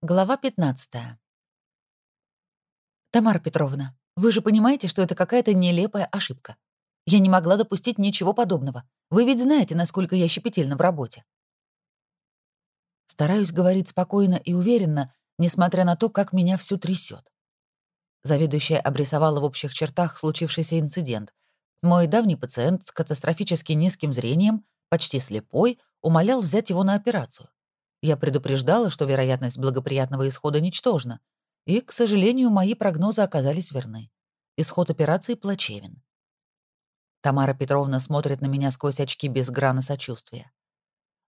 Глава 15. «Тамара Петровна, вы же понимаете, что это какая-то нелепая ошибка. Я не могла допустить ничего подобного. Вы ведь знаете, насколько я щепетильна в работе». Стараюсь говорить спокойно и уверенно, несмотря на то, как меня всю трясет. Заведующая обрисовала в общих чертах случившийся инцидент. Мой давний пациент с катастрофически низким зрением, почти слепой, умолял взять его на операцию. Я предупреждала, что вероятность благоприятного исхода ничтожна, и, к сожалению, мои прогнозы оказались верны. Исход операции плачевен. Тамара Петровна смотрит на меня сквозь очки без грана сочувствия.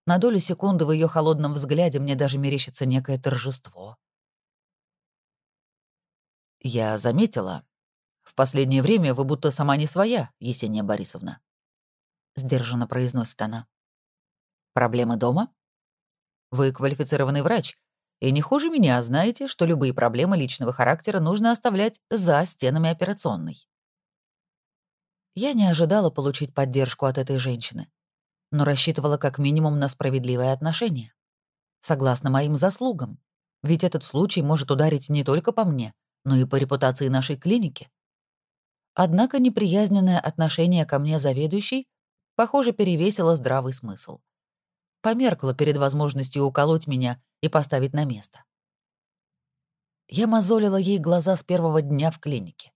На долю секунды в ее холодном взгляде мне даже мерещится некое торжество. «Я заметила. В последнее время вы будто сама не своя, Есения Борисовна», — сдержанно произносит она. «Проблемы дома?» Вы квалифицированный врач, и не хуже меня знаете, что любые проблемы личного характера нужно оставлять за стенами операционной. Я не ожидала получить поддержку от этой женщины, но рассчитывала как минимум на справедливое отношение. Согласно моим заслугам, ведь этот случай может ударить не только по мне, но и по репутации нашей клиники. Однако неприязненное отношение ко мне заведующей, похоже, перевесило здравый смысл померкла перед возможностью уколоть меня и поставить на место. Я мозолила ей глаза с первого дня в клинике,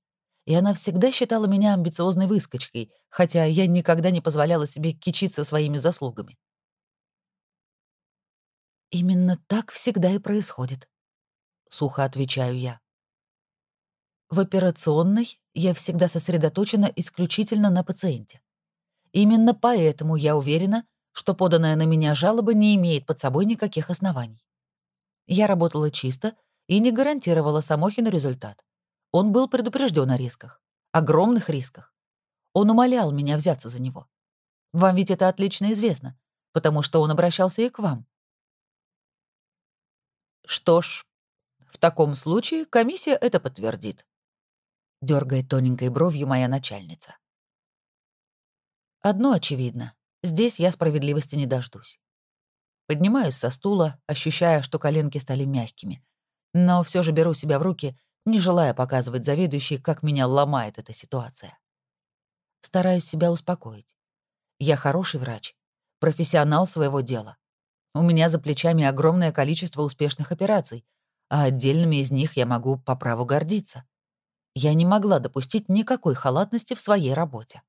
и она всегда считала меня амбициозной выскочкой, хотя я никогда не позволяла себе кичиться своими заслугами. «Именно так всегда и происходит», — сухо отвечаю я. В операционной я всегда сосредоточена исключительно на пациенте. Именно поэтому я уверена, что поданная на меня жалоба не имеет под собой никаких оснований. Я работала чисто и не гарантировала Самохину результат. Он был предупрежден о рисках, огромных рисках. Он умолял меня взяться за него. Вам ведь это отлично известно, потому что он обращался и к вам. Что ж, в таком случае комиссия это подтвердит. Дергает тоненькой бровью моя начальница. Одно очевидно. Здесь я справедливости не дождусь. Поднимаюсь со стула, ощущая, что коленки стали мягкими. Но все же беру себя в руки, не желая показывать заведующей, как меня ломает эта ситуация. Стараюсь себя успокоить. Я хороший врач, профессионал своего дела. У меня за плечами огромное количество успешных операций, а отдельными из них я могу по праву гордиться. Я не могла допустить никакой халатности в своей работе.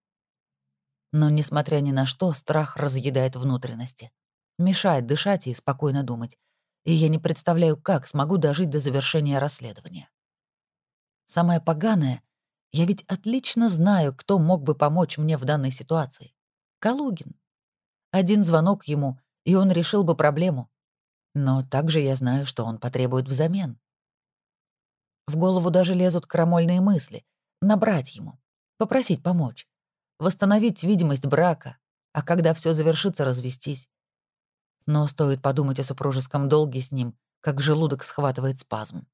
Но, несмотря ни на что, страх разъедает внутренности. Мешает дышать и спокойно думать. И я не представляю, как смогу дожить до завершения расследования. Самое поганое, я ведь отлично знаю, кто мог бы помочь мне в данной ситуации. Калугин. Один звонок ему, и он решил бы проблему. Но также я знаю, что он потребует взамен. В голову даже лезут крамольные мысли. Набрать ему, попросить помочь восстановить видимость брака, а когда все завершится, развестись. Но стоит подумать о супружеском долге с ним, как желудок схватывает спазм.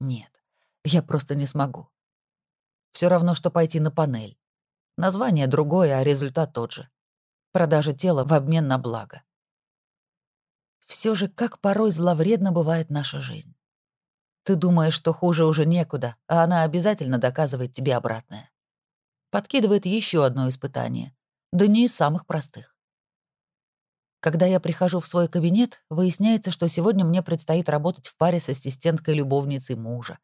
Нет, я просто не смогу. Все равно, что пойти на панель. Название другое, а результат тот же. Продажа тела в обмен на благо. Все же, как порой зловредно бывает наша жизнь. Ты думаешь, что хуже уже некуда, а она обязательно доказывает тебе обратное подкидывает еще одно испытание, да не из самых простых. Когда я прихожу в свой кабинет, выясняется, что сегодня мне предстоит работать в паре с ассистенткой-любовницей мужа,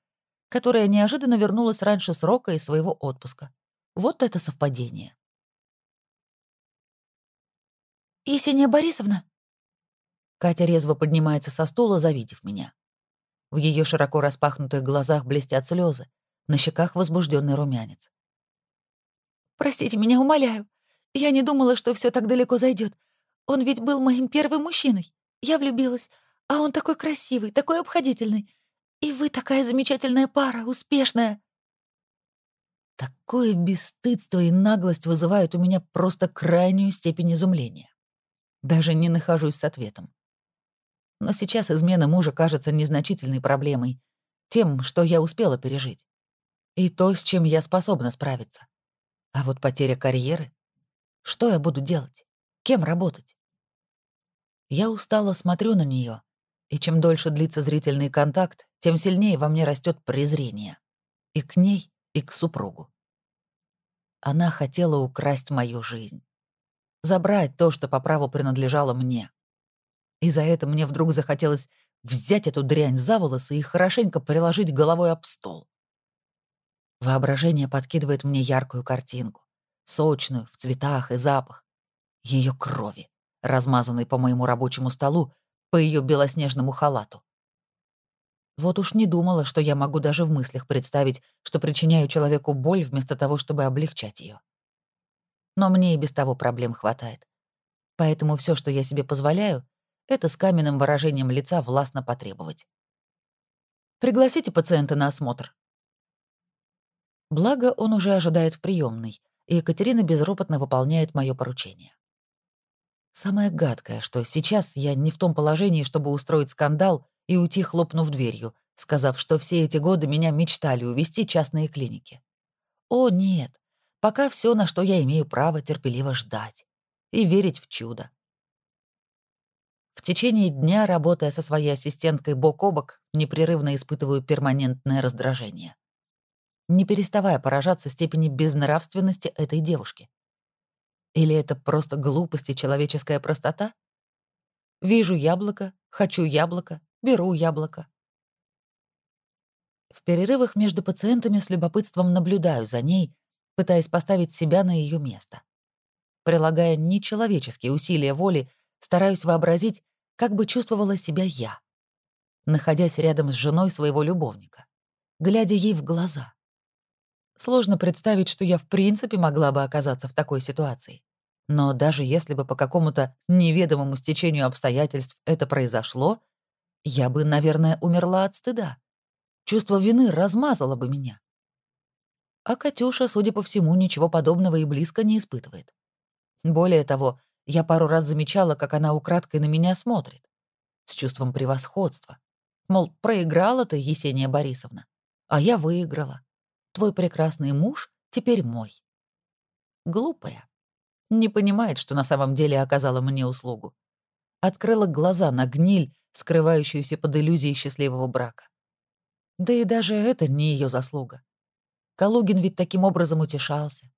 которая неожиданно вернулась раньше срока из своего отпуска. Вот это совпадение. «Есения Борисовна?» Катя резво поднимается со стула, завидев меня. В ее широко распахнутых глазах блестят слезы, на щеках возбужденный румянец. Простите меня, умоляю. Я не думала, что все так далеко зайдет. Он ведь был моим первым мужчиной. Я влюбилась, а он такой красивый, такой обходительный. И вы такая замечательная пара, успешная. Такое бесстыдство и наглость вызывают у меня просто крайнюю степень изумления. Даже не нахожусь с ответом. Но сейчас измена мужа кажется незначительной проблемой, тем, что я успела пережить. И то, с чем я способна справиться. А вот потеря карьеры? Что я буду делать? Кем работать? Я устало смотрю на нее, И чем дольше длится зрительный контакт, тем сильнее во мне растет презрение. И к ней, и к супругу. Она хотела украсть мою жизнь. Забрать то, что по праву принадлежало мне. И за это мне вдруг захотелось взять эту дрянь за волосы и хорошенько приложить головой об стол. Воображение подкидывает мне яркую картинку, сочную, в цветах и запах, ее крови, размазанной по моему рабочему столу, по ее белоснежному халату. Вот уж не думала, что я могу даже в мыслях представить, что причиняю человеку боль вместо того, чтобы облегчать ее. Но мне и без того проблем хватает. Поэтому все, что я себе позволяю, это с каменным выражением лица властно потребовать. «Пригласите пациента на осмотр». Благо, он уже ожидает в приемной, и Екатерина безропотно выполняет мое поручение. Самое гадкое, что сейчас я не в том положении, чтобы устроить скандал и уйти, хлопнув дверью, сказав, что все эти годы меня мечтали увести частные клиники. О, нет, пока все, на что я имею право, терпеливо ждать и верить в чудо. В течение дня, работая со своей ассистенткой бок о бок, непрерывно испытываю перманентное раздражение. Не переставая поражаться степени безнравственности этой девушки. Или это просто глупость и человеческая простота? Вижу яблоко, хочу яблоко, беру яблоко. В перерывах между пациентами с любопытством наблюдаю за ней, пытаясь поставить себя на ее место. Прилагая нечеловеческие усилия воли, стараюсь вообразить, как бы чувствовала себя я, находясь рядом с женой своего любовника, глядя ей в глаза. Сложно представить, что я в принципе могла бы оказаться в такой ситуации. Но даже если бы по какому-то неведомому стечению обстоятельств это произошло, я бы, наверное, умерла от стыда. Чувство вины размазало бы меня. А Катюша, судя по всему, ничего подобного и близко не испытывает. Более того, я пару раз замечала, как она украдкой на меня смотрит. С чувством превосходства. Мол, проиграла ты, Есения Борисовна, а я выиграла. Твой прекрасный муж теперь мой. Глупая. Не понимает, что на самом деле оказала мне услугу. Открыла глаза на гниль, скрывающуюся под иллюзией счастливого брака. Да и даже это не ее заслуга. Калугин ведь таким образом утешался.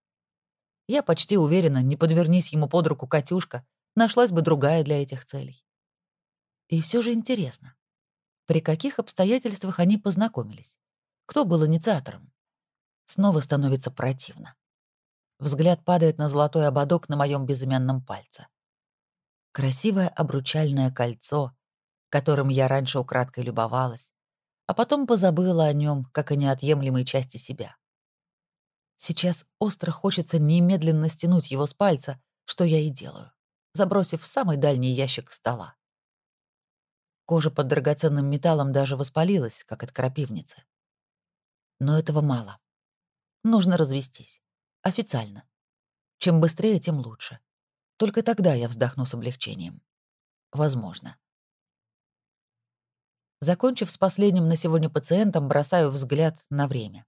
Я почти уверена, не подвернись ему под руку Катюшка, нашлась бы другая для этих целей. И все же интересно, при каких обстоятельствах они познакомились? Кто был инициатором? Снова становится противно. Взгляд падает на золотой ободок на моем безымянном пальце. Красивое обручальное кольцо, которым я раньше украдкой любовалась, а потом позабыла о нем как о неотъемлемой части себя. Сейчас остро хочется немедленно стянуть его с пальца, что я и делаю, забросив в самый дальний ящик стола. Кожа под драгоценным металлом даже воспалилась, как от крапивницы. Но этого мало. Нужно развестись. Официально. Чем быстрее, тем лучше. Только тогда я вздохну с облегчением. Возможно. Закончив с последним на сегодня пациентом, бросаю взгляд на время.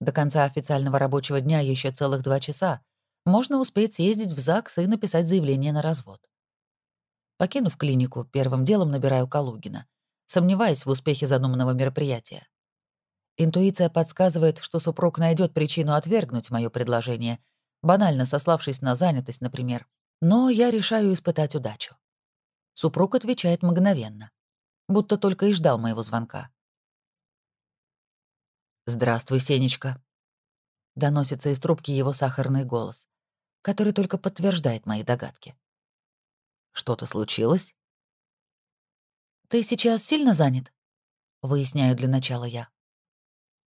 До конца официального рабочего дня еще целых два часа. Можно успеть съездить в ЗАГС и написать заявление на развод. Покинув клинику, первым делом набираю Калугина, сомневаясь в успехе задуманного мероприятия. Интуиция подсказывает, что супруг найдет причину отвергнуть мое предложение, банально сославшись на занятость, например. Но я решаю испытать удачу. Супруг отвечает мгновенно, будто только и ждал моего звонка. «Здравствуй, Сенечка», — доносится из трубки его сахарный голос, который только подтверждает мои догадки. «Что-то случилось?» «Ты сейчас сильно занят?» — выясняю для начала я.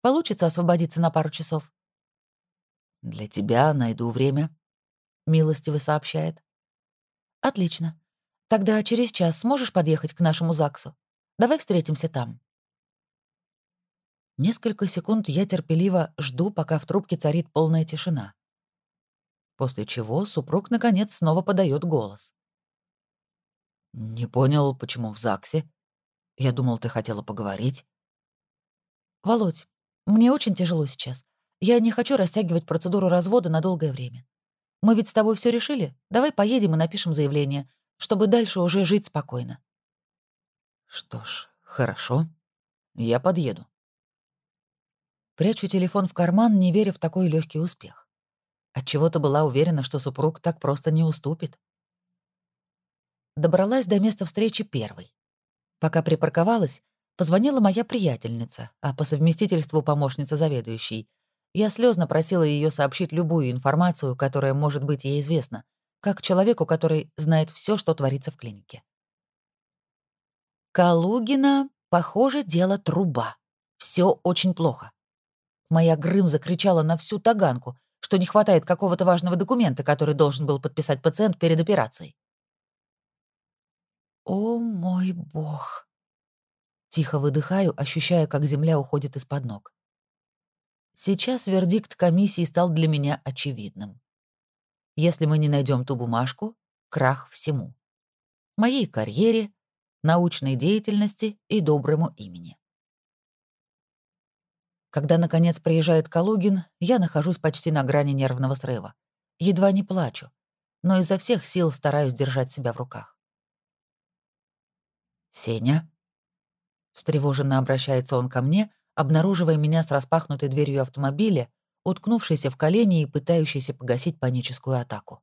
«Получится освободиться на пару часов?» «Для тебя найду время», — милостиво сообщает. «Отлично. Тогда через час сможешь подъехать к нашему ЗАГСу? Давай встретимся там». Несколько секунд я терпеливо жду, пока в трубке царит полная тишина. После чего супруг, наконец, снова подает голос. «Не понял, почему в ЗАГСе? Я думал, ты хотела поговорить». «Володь, мне очень тяжело сейчас. Я не хочу растягивать процедуру развода на долгое время. Мы ведь с тобой все решили? Давай поедем и напишем заявление, чтобы дальше уже жить спокойно». Что ж, хорошо. Я подъеду. Прячу телефон в карман, не веря в такой легкий успех. Отчего-то была уверена, что супруг так просто не уступит. Добралась до места встречи первой. Пока припарковалась, позвонила моя приятельница, а по совместительству помощница заведующей. Я слезно просила ее сообщить любую информацию, которая может быть ей известна, как человеку, который знает все, что творится в клинике. Калугина, похоже, дело труба. Все очень плохо. Моя Грым закричала на всю Таганку, что не хватает какого-то важного документа, который должен был подписать пациент перед операцией. «О мой бог!» Тихо выдыхаю, ощущая, как земля уходит из-под ног. Сейчас вердикт комиссии стал для меня очевидным. Если мы не найдем ту бумажку, крах всему. Моей карьере, научной деятельности и доброму имени. Когда, наконец, приезжает Калугин, я нахожусь почти на грани нервного срыва. Едва не плачу, но изо всех сил стараюсь держать себя в руках. «Сеня?» Встревоженно обращается он ко мне, обнаруживая меня с распахнутой дверью автомобиля, уткнувшейся в колени и пытающейся погасить паническую атаку.